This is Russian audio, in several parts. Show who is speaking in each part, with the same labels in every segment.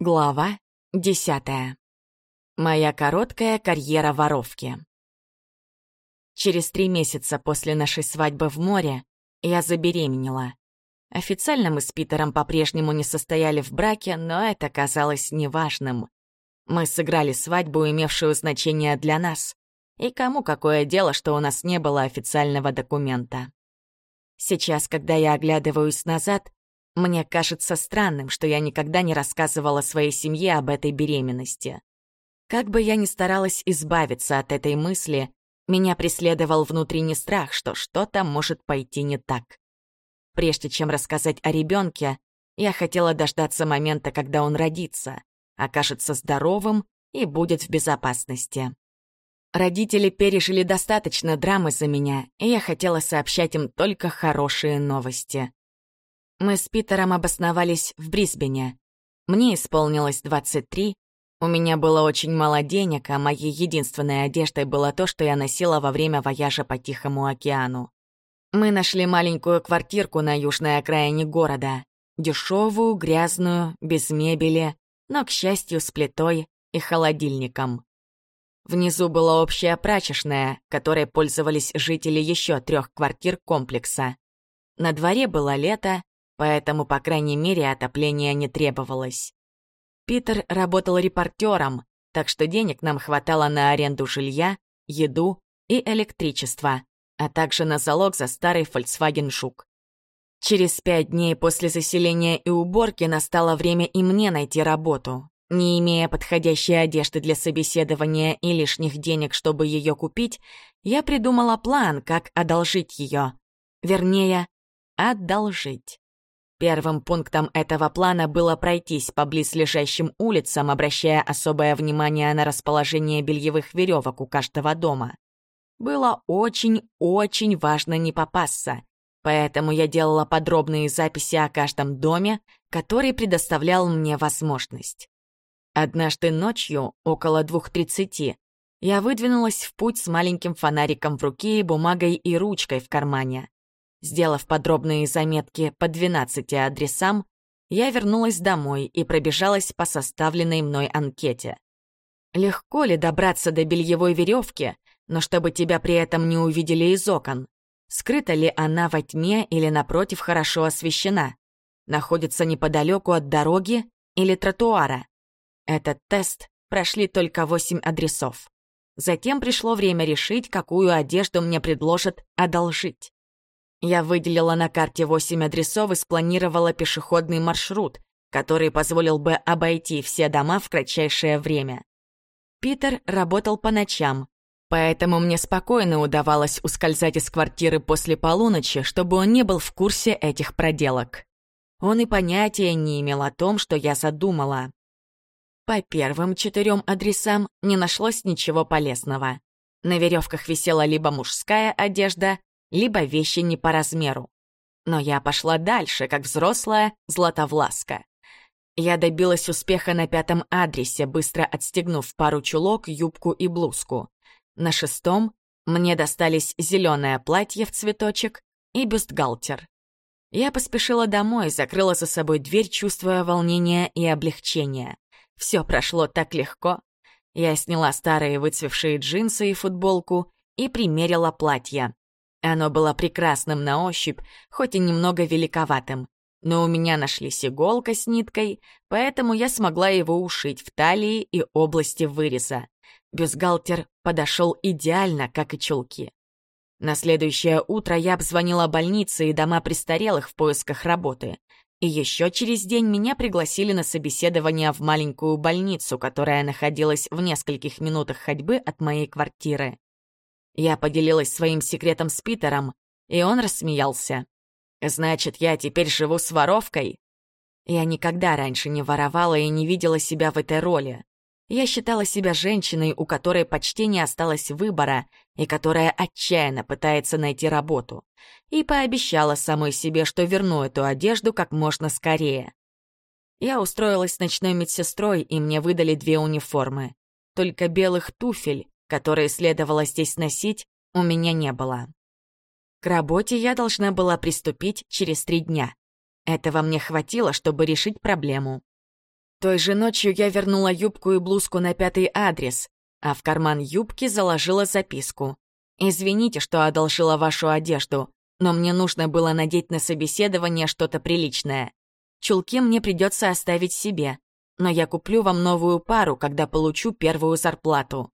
Speaker 1: Глава десятая. Моя короткая карьера воровки. Через три месяца после нашей свадьбы в море я забеременела. Официально мы с Питером по-прежнему не состояли в браке, но это казалось неважным. Мы сыграли свадьбу, имевшую значение для нас. И кому какое дело, что у нас не было официального документа. Сейчас, когда я оглядываюсь назад, мне кажется странным, что я никогда не рассказывала своей семье об этой беременности. Как бы я ни старалась избавиться от этой мысли, меня преследовал внутренний страх, что что-то может пойти не так. Прежде чем рассказать о ребенке, я хотела дождаться момента, когда он родится, окажется здоровым и будет в безопасности. Родители пережили достаточно драмы за меня, и я хотела сообщать им только хорошие новости. Мы с Питером обосновались в Брисбене. Мне исполнилось 23, у меня было очень мало денег, а моей единственной одеждой было то, что я носила во время вояжа по Тихому океану. Мы нашли маленькую квартирку на южной окраине города. Дешевую, грязную, без мебели, но, к счастью, с плитой и холодильником. Внизу была общая прачечная, которой пользовались жители еще трех квартир комплекса. На дворе было лето, поэтому, по крайней мере, отопления не требовалось. Питер работал репортером, так что денег нам хватало на аренду жилья, еду и электричество, а также на залог за старый Volkswagen Жук. Через пять дней после заселения и уборки настало время и мне найти работу. Не имея подходящей одежды для собеседования и лишних денег, чтобы ее купить, я придумала план, как одолжить ее. Вернее, одолжить. Первым пунктом этого плана было пройтись по близлежащим улицам, обращая особое внимание на расположение бельевых веревок у каждого дома. Было очень-очень важно не попасться, поэтому я делала подробные записи о каждом доме, который предоставлял мне возможность. Однажды ночью, около двух тридцати, я выдвинулась в путь с маленьким фонариком в руке и бумагой и ручкой в кармане. Сделав подробные заметки по 12 адресам, я вернулась домой и пробежалась по составленной мной анкете. Легко ли добраться до бельевой веревки, но чтобы тебя при этом не увидели из окон? Скрыта ли она во тьме или, напротив, хорошо освещена? Находится неподалеку от дороги или тротуара? Этот тест прошли только 8 адресов. Затем пришло время решить, какую одежду мне предложат одолжить. Я выделила на карте восемь адресов и спланировала пешеходный маршрут, который позволил бы обойти все дома в кратчайшее время. Питер работал по ночам, поэтому мне спокойно удавалось ускользать из квартиры после полуночи, чтобы он не был в курсе этих проделок. Он и понятия не имел о том, что я задумала. По первым четырем адресам не нашлось ничего полезного. На веревках висела либо мужская одежда, либо вещи не по размеру. Но я пошла дальше, как взрослая златовласка. Я добилась успеха на пятом адресе, быстро отстегнув пару чулок, юбку и блузку. На шестом мне достались зеленое платье в цветочек и бюстгальтер. Я поспешила домой, закрыла за собой дверь, чувствуя волнение и облегчение. Все прошло так легко. Я сняла старые выцвевшие джинсы и футболку и примерила платье. Оно было прекрасным на ощупь, хоть и немного великоватым. Но у меня нашлись иголка с ниткой, поэтому я смогла его ушить в талии и области выреза. Бюстгальтер подошел идеально, как и чулки. На следующее утро я обзвонила больницы и дома престарелых в поисках работы. И еще через день меня пригласили на собеседование в маленькую больницу, которая находилась в нескольких минутах ходьбы от моей квартиры. Я поделилась своим секретом с Питером, и он рассмеялся. «Значит, я теперь живу с воровкой?» Я никогда раньше не воровала и не видела себя в этой роли. Я считала себя женщиной, у которой почти не осталось выбора и которая отчаянно пытается найти работу. И пообещала самой себе, что верну эту одежду как можно скорее. Я устроилась ночной медсестрой, и мне выдали две униформы. Только белых туфель которые следовало здесь носить, у меня не было. К работе я должна была приступить через три дня. Этого мне хватило, чтобы решить проблему. Той же ночью я вернула юбку и блузку на пятый адрес, а в карман юбки заложила записку. «Извините, что одолжила вашу одежду, но мне нужно было надеть на собеседование что-то приличное. Чулки мне придется оставить себе, но я куплю вам новую пару, когда получу первую зарплату».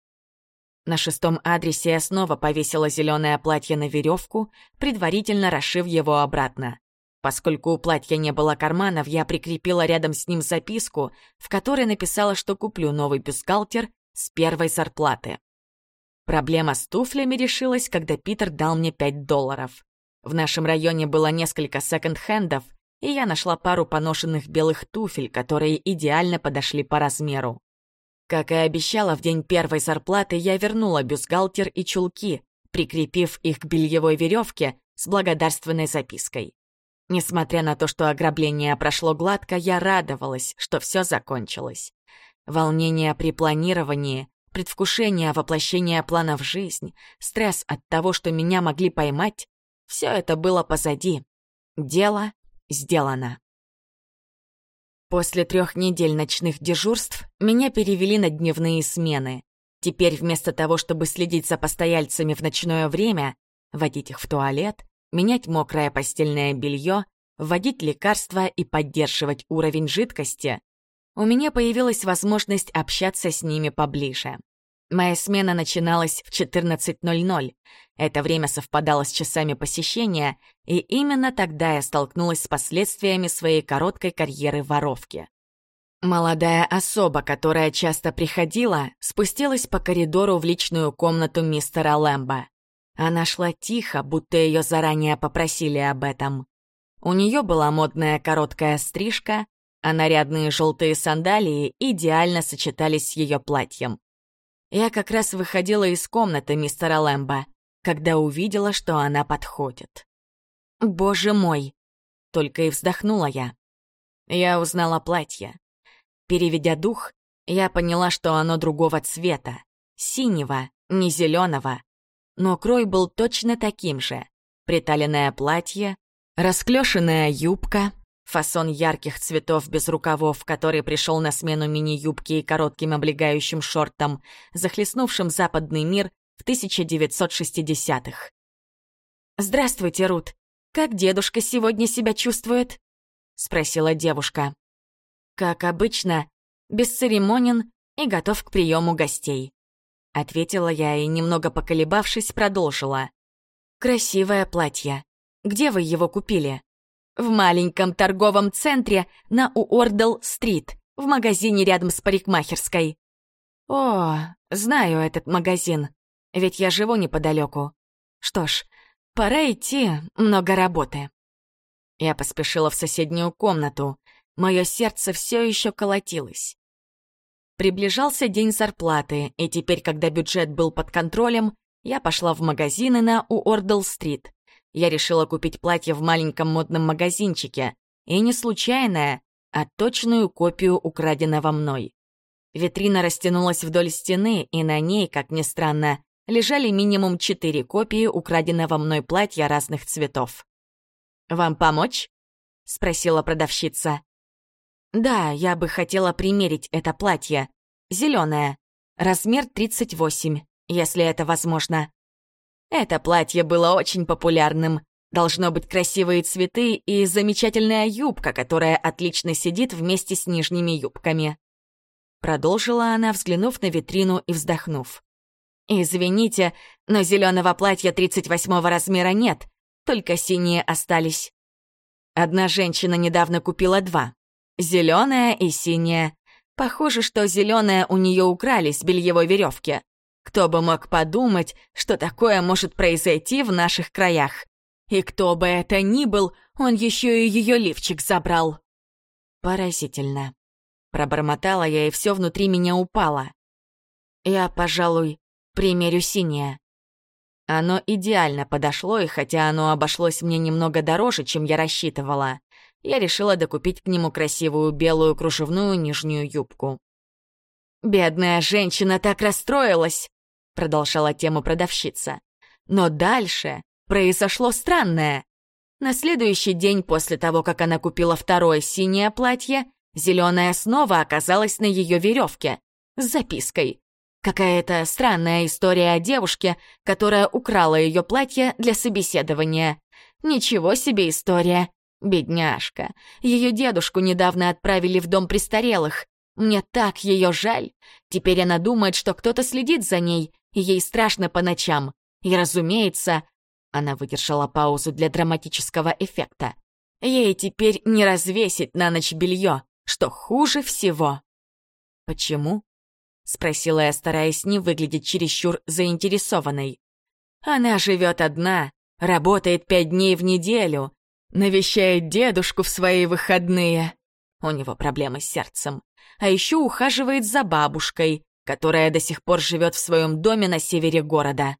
Speaker 1: На шестом адресе я снова повесила зеленое платье на веревку, предварительно расшив его обратно. Поскольку у платья не было карманов, я прикрепила рядом с ним записку, в которой написала, что куплю новый бюстгальтер с первой зарплаты. Проблема с туфлями решилась, когда Питер дал мне 5 долларов. В нашем районе было несколько секонд-хендов, и я нашла пару поношенных белых туфель, которые идеально подошли по размеру. Как и обещала, в день первой зарплаты я вернула бюстгальтер и чулки, прикрепив их к бельевой веревке с благодарственной запиской. Несмотря на то, что ограбление прошло гладко, я радовалась, что все закончилось. Волнение при планировании, предвкушение воплощения плана в жизнь, стресс от того, что меня могли поймать — все это было позади. Дело сделано. После трех недель ночных дежурств меня перевели на дневные смены. Теперь вместо того, чтобы следить за постояльцами в ночное время, водить их в туалет, менять мокрое постельное белье, вводить лекарства и поддерживать уровень жидкости, у меня появилась возможность общаться с ними поближе. Моя смена начиналась в 14.00. Это время совпадало с часами посещения, и именно тогда я столкнулась с последствиями своей короткой карьеры воровки. Молодая особа, которая часто приходила, спустилась по коридору в личную комнату мистера Лэмбо. Она шла тихо, будто ее заранее попросили об этом. У нее была модная короткая стрижка, а нарядные желтые сандалии идеально сочетались с ее платьем. Я как раз выходила из комнаты мистера Лэмбо, когда увидела, что она подходит. «Боже мой!» — только и вздохнула я. Я узнала платье. Переведя дух, я поняла, что оно другого цвета. Синего, не зеленого, но крой был точно таким же. Приталенное платье, расклешенная юбка, фасон ярких цветов без рукавов, который пришел на смену мини-юбке и коротким облегающим шортам, захлестнувшим западный мир в 1960-х. «Здравствуйте, Рут. Как дедушка сегодня себя чувствует?» — спросила девушка. «Как обычно, бесцеремонен и готов к приему гостей. Ответила я и, немного поколебавшись, продолжила. «Красивое платье. Где вы его купили?» «В маленьком торговом центре на Уордл-стрит, в магазине рядом с парикмахерской». «О, знаю этот магазин, ведь я живу неподалеку. Что ж, пора идти, много работы». Я поспешила в соседнюю комнату. Мое сердце все еще колотилось. Приближался день зарплаты, и теперь, когда бюджет был под контролем, я пошла в магазины на Уордл-стрит. Я решила купить платье в маленьком модном магазинчике, и не случайное, а точную копию украденного мной. Витрина растянулась вдоль стены, и на ней, как ни странно, лежали минимум четыре копии украденного мной платья разных цветов. «Вам помочь?» — спросила продавщица. Да, я бы хотела примерить это платье. Зеленое. Размер 38, если это возможно. Это платье было очень популярным. Должно быть красивые цветы и замечательная юбка, которая отлично сидит вместе с нижними юбками. Продолжила она, взглянув на витрину и вздохнув. «Извините, но зеленого платья 38 размера нет, только синие остались. Одна женщина недавно купила два. Зеленая и синяя. Похоже, что зеленая у нее украли с бельевой веревки. Кто бы мог подумать, что такое может произойти в наших краях. И кто бы это ни был, он еще и ее лифчик забрал. Поразительно. Пробормотала я, и все внутри меня упало. Я, пожалуй, примерю синее. Оно идеально подошло, и хотя оно обошлось мне немного дороже, чем я рассчитывала, я решила докупить к нему красивую белую кружевную нижнюю юбку. «Бедная женщина так расстроилась!» — продолжала тему продавщица. Но дальше произошло странное. На следующий день после того, как она купила второе синее платье, Зеленая снова оказалась на ее веревке с запиской. Какая-то странная история о девушке, которая украла ее платье для собеседования. Ничего себе история. Бедняжка. Ее дедушку недавно отправили в дом престарелых. Мне так ее жаль. Теперь она думает, что кто-то следит за ней, ей страшно по ночам. И, разумеется, она выдержала паузу для драматического эффекта. Ей теперь не развесить на ночь белье, что хуже всего. «Почему?» — спросила я, стараясь не выглядеть чересчур заинтересованной. «Она живет одна, работает пять дней в неделю, навещает дедушку в свои выходные. У него проблемы с сердцем. А еще ухаживает за бабушкой, которая до сих пор живет в своем доме на севере города.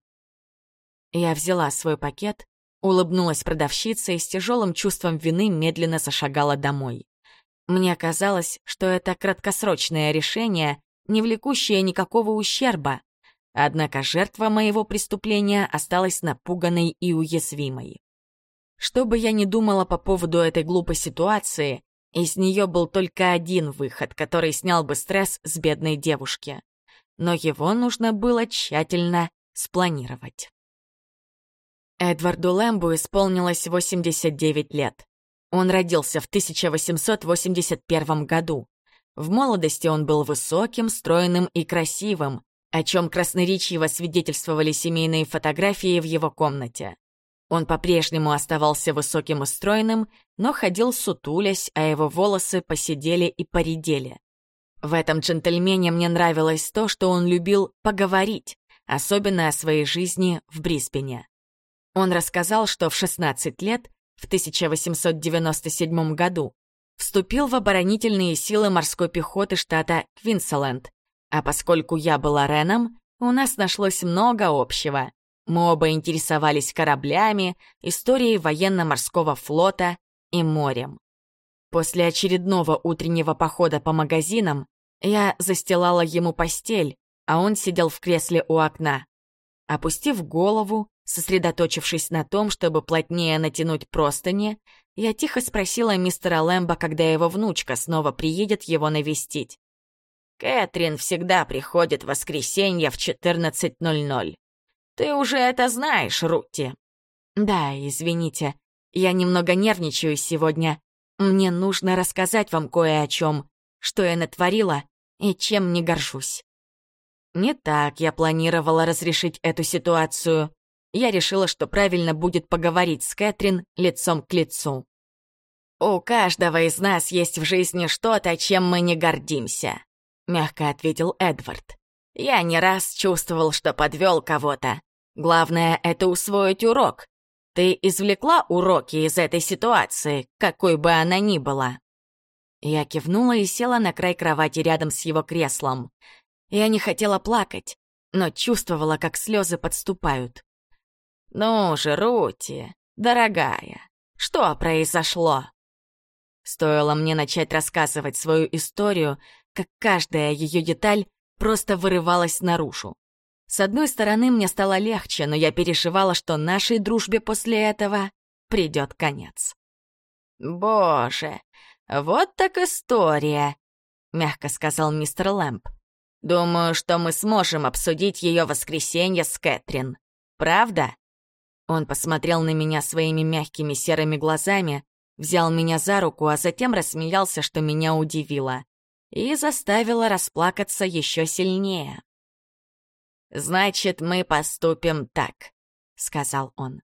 Speaker 1: Я взяла свой пакет, улыбнулась продавщице и с тяжелым чувством вины медленно зашагала домой. Мне казалось, что это краткосрочное решение, не влекущее никакого ущерба. Однако жертва моего преступления осталась напуганной и уязвимой. Что бы я ни думала по поводу этой глупой ситуации, из нее был только один выход, который снял бы стресс с бедной девушки. Но его нужно было тщательно спланировать. Эдварду Лэмбу исполнилось 89 лет. Он родился в 1881 году. В молодости он был высоким, стройным и красивым, о чем красноречиво свидетельствовали семейные фотографии в его комнате. Он по-прежнему оставался высоким и стройным, но ходил сутулясь, а его волосы посидели и поредели. В этом джентльмене мне нравилось то, что он любил поговорить, особенно о своей жизни в Брисбене. Он рассказал, что в 16 лет, в 1897 году, вступил в оборонительные силы морской пехоты штата Квинсленд, а поскольку я была Реном, у нас нашлось много общего. Мы оба интересовались кораблями, историей военно-морского флота и морем. После очередного утреннего похода по магазинам я застилала ему постель, а он сидел в кресле у окна. Опустив голову, сосредоточившись на том, чтобы плотнее натянуть простыни, я тихо спросила мистера Лэмбо, когда его внучка снова приедет его навестить. «Кэтрин всегда приходит в воскресенье в 14.00. Ты уже это знаешь, Рутти». «Да, извините, я немного нервничаю сегодня. Мне нужно рассказать вам кое о чем, что я натворила и чем не горжусь». Не так я планировала разрешить эту ситуацию. Я решила, что правильно будет поговорить с Кэтрин лицом к лицу. «У каждого из нас есть в жизни что-то, чем мы не гордимся», — мягко ответил Эдвард. Я не раз чувствовал, что подвел кого-то. Главное — это усвоить урок. Ты извлекла уроки из этой ситуации, какой бы она ни была?» Я кивнула и села на край кровати рядом с его креслом. Я не хотела плакать, но чувствовала, как слезы подступают. «Ну же, Рути, дорогая, что произошло?» Стоило мне начать рассказывать свою историю, как каждая ее деталь просто вырывалась наружу. С одной стороны, мне стало легче, но я переживала, что нашей дружбе после этого придет конец. «Боже, вот так история», — мягко сказал мистер Лэмп. «Думаю, что мы сможем обсудить ее воскресенье с Кэтрин. Правда?» Он посмотрел на меня своими мягкими серыми глазами, взял меня за руку, а затем рассмеялся, что меня удивило и заставила расплакаться еще сильнее. «Значит, мы поступим так», — сказал он.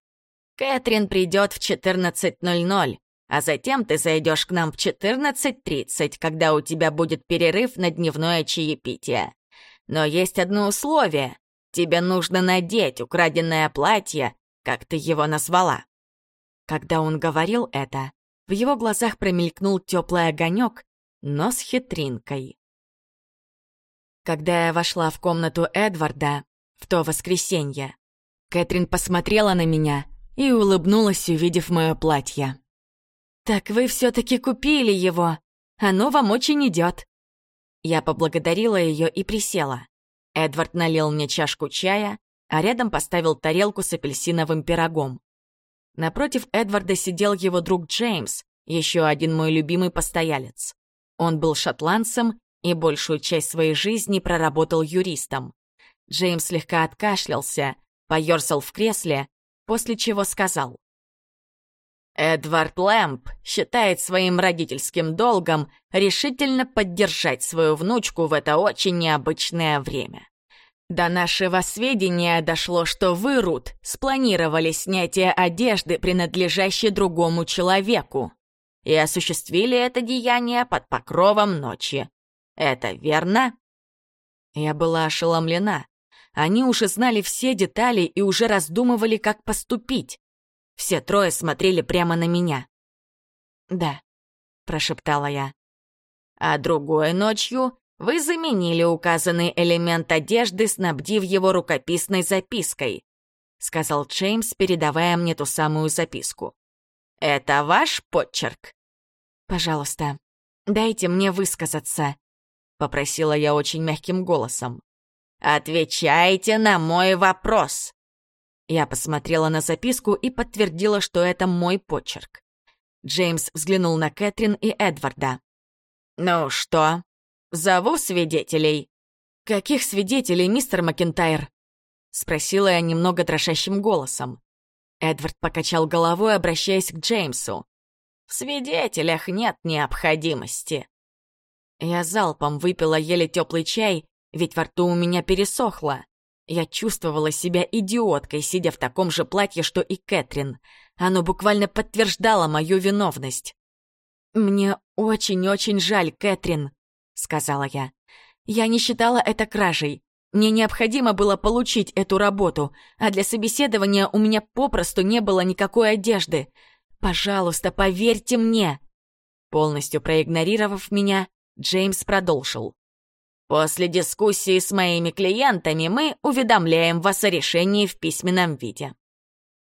Speaker 1: «Кэтрин придет в 14.00, а затем ты зайдешь к нам в 14.30, когда у тебя будет перерыв на дневное чаепитие. Но есть одно условие. Тебе нужно надеть украденное платье, как ты его назвала». Когда он говорил это, в его глазах промелькнул теплый огонек, но с хитринкой. Когда я вошла в комнату Эдварда в то воскресенье, Кэтрин посмотрела на меня и улыбнулась, увидев мое платье. «Так вы все-таки купили его. Оно вам очень идет». Я поблагодарила ее и присела. Эдвард налил мне чашку чая, а рядом поставил тарелку с апельсиновым пирогом. Напротив Эдварда сидел его друг Джеймс, еще один мой любимый постоялец. Он был шотландцем и большую часть своей жизни проработал юристом. Джеймс слегка откашлялся, поерзал в кресле, после чего сказал. Эдвард Лэмп считает своим родительским долгом решительно поддержать свою внучку в это очень необычное время. До нашего сведения дошло, что вы, Рут, спланировали снятие одежды, принадлежащей другому человеку и осуществили это деяние под покровом ночи. Это верно?» Я была ошеломлена. Они уже знали все детали и уже раздумывали, как поступить. Все трое смотрели прямо на меня. «Да», — прошептала я. «А другой ночью вы заменили указанный элемент одежды, снабдив его рукописной запиской», — сказал Джеймс, передавая мне ту самую записку. Это ваш почерк?» «Пожалуйста, дайте мне высказаться», — попросила я очень мягким голосом. «Отвечайте на мой вопрос!» Я посмотрела на записку и подтвердила, что это мой почерк. Джеймс взглянул на Кэтрин и Эдварда. «Ну что, зову свидетелей?» «Каких свидетелей, мистер Макентайр?» — спросила я немного дрожащим голосом. Эдвард покачал головой, обращаясь к Джеймсу. «В свидетелях нет необходимости». Я залпом выпила еле теплый чай, ведь во рту у меня пересохло. Я чувствовала себя идиоткой, сидя в таком же платье, что и Кэтрин. Оно буквально подтверждало мою виновность. «Мне очень-очень жаль, Кэтрин», — сказала я. «Я не считала это кражей. Мне необходимо было получить эту работу, а для собеседования у меня попросту не было никакой одежды. Пожалуйста, поверьте мне!» Полностью проигнорировав меня, Джеймс продолжил. «После дискуссии с моими клиентами мы уведомляем вас о решении в письменном виде».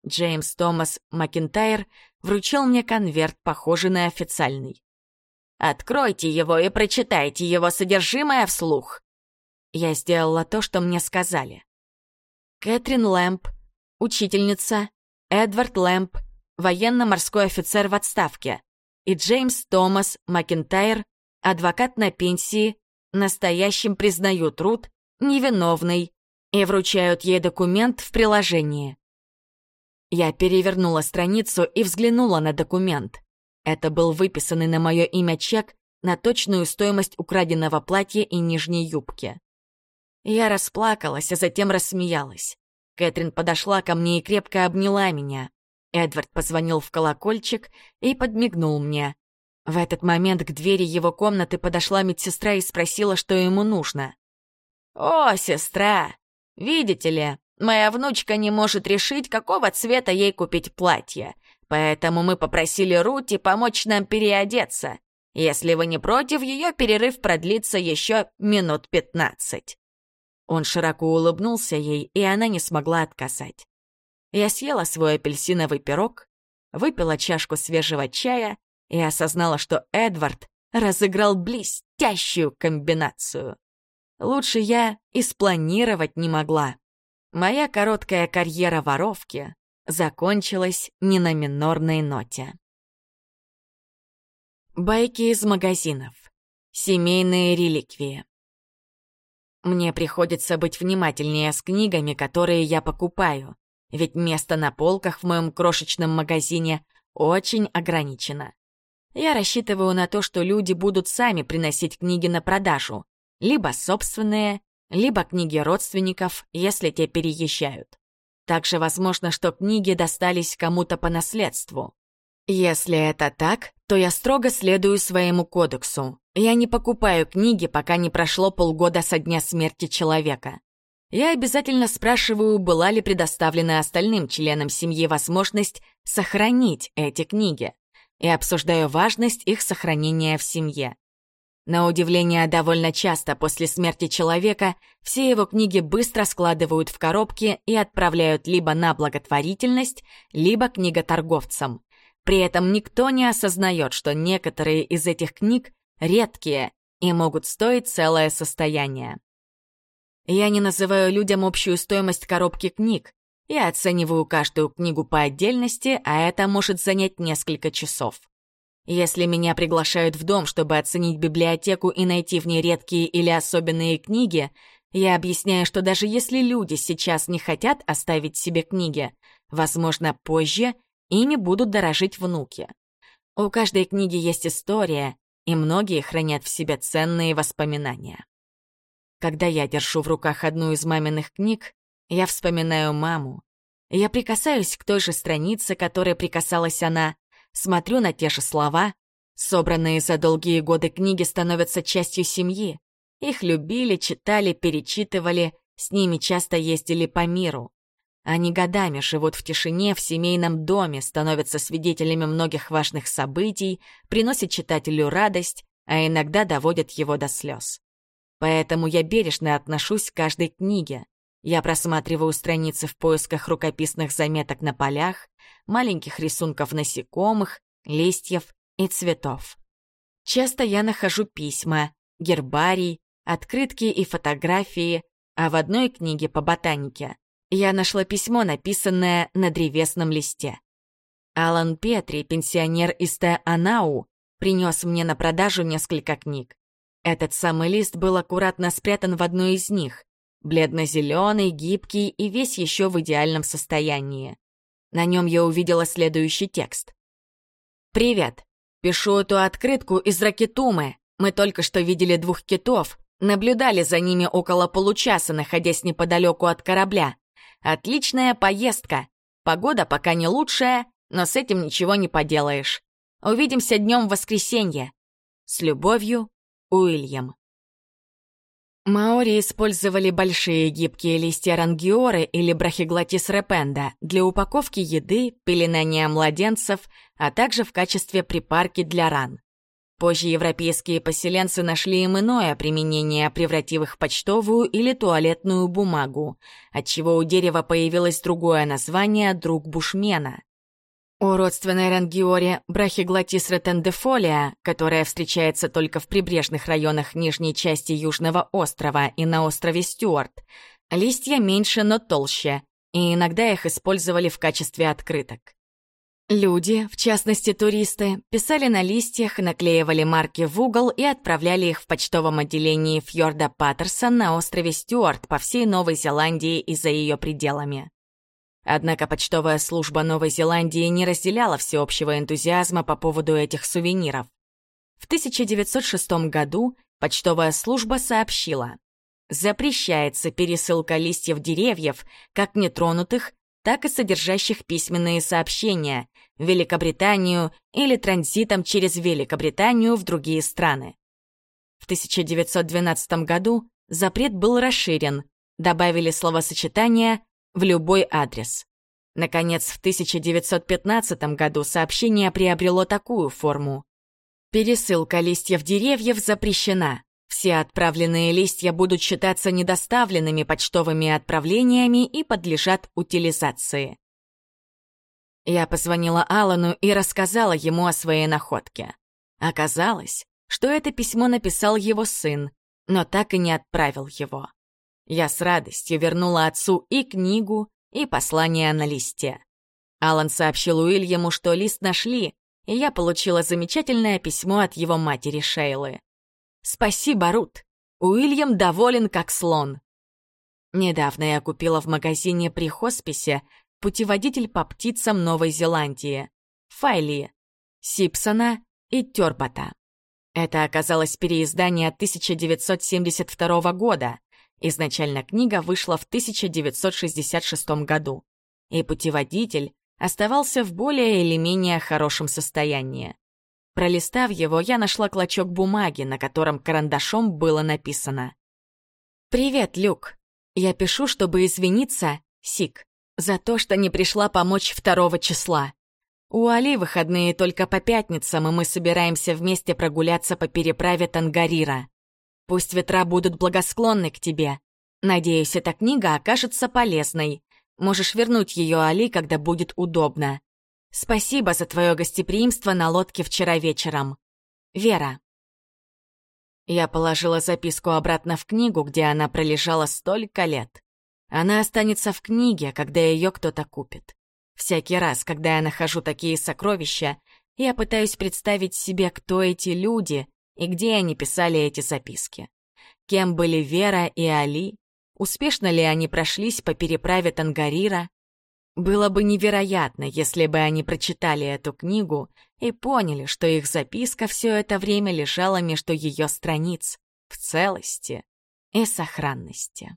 Speaker 1: Джеймс Томас Макинтайр вручил мне конверт, похожий на официальный. «Откройте его и прочитайте его содержимое вслух», я сделала то, что мне сказали. Кэтрин Лэмп, учительница, Эдвард Лэмп, военно-морской офицер в отставке, и Джеймс Томас Макентайр, адвокат на пенсии, настоящим признают труд, невиновный, и вручают ей документ в приложении. Я перевернула страницу и взглянула на документ. Это был выписанный на мое имя чек на точную стоимость украденного платья и нижней юбки. Я расплакалась, а затем рассмеялась. Кэтрин подошла ко мне и крепко обняла меня. Эдвард позвонил в колокольчик и подмигнул мне. В этот момент к двери его комнаты подошла медсестра и спросила, что ему нужно. «О, сестра, видите ли, моя внучка не может решить, какого цвета ей купить платье, поэтому мы попросили Рути помочь нам переодеться. Если вы не против, ее перерыв продлится еще минут пятнадцать». Он широко улыбнулся ей, и она не смогла отказать. Я съела свой апельсиновый пирог, выпила чашку свежего чая и осознала, что Эдвард разыграл блестящую комбинацию. Лучше я и спланировать не могла. Моя короткая карьера воровки закончилась не на минорной ноте. Байки из магазинов. Семейные реликвии. Мне приходится быть внимательнее с книгами, которые я покупаю, ведь место на полках в моем крошечном магазине очень ограничено. Я рассчитываю на то, что люди будут сами приносить книги на продажу, либо собственные, либо книги родственников, если те переезжают. Также возможно, что книги достались кому-то по наследству. Если это так, то я строго следую своему кодексу. Я не покупаю книги, пока не прошло полгода со дня смерти человека. Я обязательно спрашиваю, была ли предоставлена остальным членам семьи возможность сохранить эти книги, и обсуждаю важность их сохранения в семье. На удивление, довольно часто после смерти человека все его книги быстро складывают в коробки и отправляют либо на благотворительность, либо книготорговцам. При этом никто не осознает, что некоторые из этих книг редкие и могут стоить целое состояние. Я не называю людям общую стоимость коробки книг. Я оцениваю каждую книгу по отдельности, а это может занять несколько часов. Если меня приглашают в дом, чтобы оценить библиотеку и найти в ней редкие или особенные книги, я объясняю, что даже если люди сейчас не хотят оставить себе книги, возможно, позже ими будут дорожить внуки. У каждой книги есть история, и многие хранят в себе ценные воспоминания. Когда я держу в руках одну из маминых книг, я вспоминаю маму. Я прикасаюсь к той же странице, которой прикасалась она, смотрю на те же слова. Собранные за долгие годы книги становятся частью семьи. Их любили, читали, перечитывали, с ними часто ездили по миру. Они годами живут в тишине, в семейном доме, становятся свидетелями многих важных событий, приносят читателю радость, а иногда доводят его до слез. Поэтому я бережно отношусь к каждой книге. Я просматриваю страницы в поисках рукописных заметок на полях, маленьких рисунков насекомых, листьев и цветов. Часто я нахожу письма, гербарий, открытки и фотографии, а в одной книге по ботанике я нашла письмо, написанное на древесном листе. Алан Петри, пенсионер из Те-Анау, принес мне на продажу несколько книг. Этот самый лист был аккуратно спрятан в одной из них, бледно-зеленый, гибкий и весь еще в идеальном состоянии. На нем я увидела следующий текст. «Привет. Пишу эту открытку из Ракетумы. Мы только что видели двух китов, наблюдали за ними около получаса, находясь неподалеку от корабля. Отличная поездка. Погода пока не лучшая, но с этим ничего не поделаешь. Увидимся днем в воскресенье. С любовью, Уильям. Маори использовали большие гибкие листья рангиоры или брахиглотис репенда для упаковки еды, пеленания младенцев, а также в качестве припарки для ран. Позже европейские поселенцы нашли им иное применение, превратив их в почтовую или туалетную бумагу, отчего у дерева появилось другое название «друг бушмена». У родственной рангиоре брахиглотис ретендефолия, которая встречается только в прибрежных районах нижней части Южного острова и на острове Стюарт, листья меньше, но толще, и иногда их использовали в качестве открыток. Люди, в частности туристы, писали на листьях, наклеивали марки в угол и отправляли их в почтовом отделении Фьорда Паттерсон на острове Стюарт по всей Новой Зеландии и за ее пределами. Однако почтовая служба Новой Зеландии не разделяла всеобщего энтузиазма по поводу этих сувениров. В 1906 году почтовая служба сообщила, запрещается пересылка листьев деревьев, как нетронутых, так и содержащих письменные сообщения в Великобританию или транзитом через Великобританию в другие страны. В 1912 году запрет был расширен, добавили словосочетание в любой адрес. Наконец, в 1915 году сообщение приобрело такую форму. Пересылка листьев деревьев запрещена. Все отправленные листья будут считаться недоставленными почтовыми отправлениями и подлежат утилизации. Я позвонила Алану и рассказала ему о своей находке. Оказалось, что это письмо написал его сын, но так и не отправил его. Я с радостью вернула отцу и книгу, и послание на листе. Алан сообщил Уильяму, что лист нашли, и я получила замечательное письмо от его матери Шейлы. «Спасибо, Рут. Уильям доволен, как слон». Недавно я купила в магазине при хосписе путеводитель по птицам Новой Зеландии, Файли, Сипсона и Тёрбата. Это оказалось переиздание 1972 года, Изначально книга вышла в 1966 году, и путеводитель оставался в более или менее хорошем состоянии. Пролистав его, я нашла клочок бумаги, на котором карандашом было написано «Привет, Люк. Я пишу, чтобы извиниться, Сик, за то, что не пришла помочь второго числа. У Али выходные только по пятницам, и мы собираемся вместе прогуляться по переправе Тангарира. Пусть ветра будут благосклонны к тебе. Надеюсь, эта книга окажется полезной. Можешь вернуть ее Али, когда будет удобно. Спасибо за твое гостеприимство на лодке вчера вечером. Вера. Я положила записку обратно в книгу, где она пролежала столько лет. Она останется в книге, когда ее кто-то купит. Всякий раз, когда я нахожу такие сокровища, Я пытаюсь представить себе, кто эти люди и где они писали эти записки. Кем были Вера и Али? Успешно ли они прошлись по переправе Тангарира? Было бы невероятно, если бы они прочитали эту книгу и поняли, что их записка все это время лежала между ее страниц в целости и сохранности.